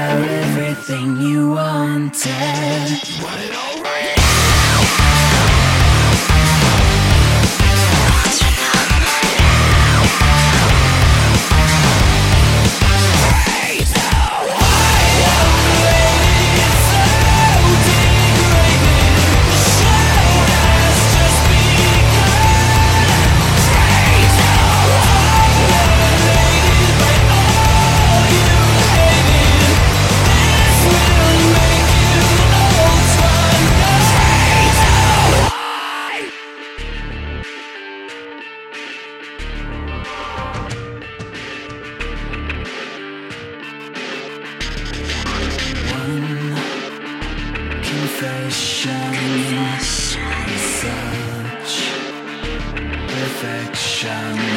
everything you wanted. You want it all right. Impression, such perfection.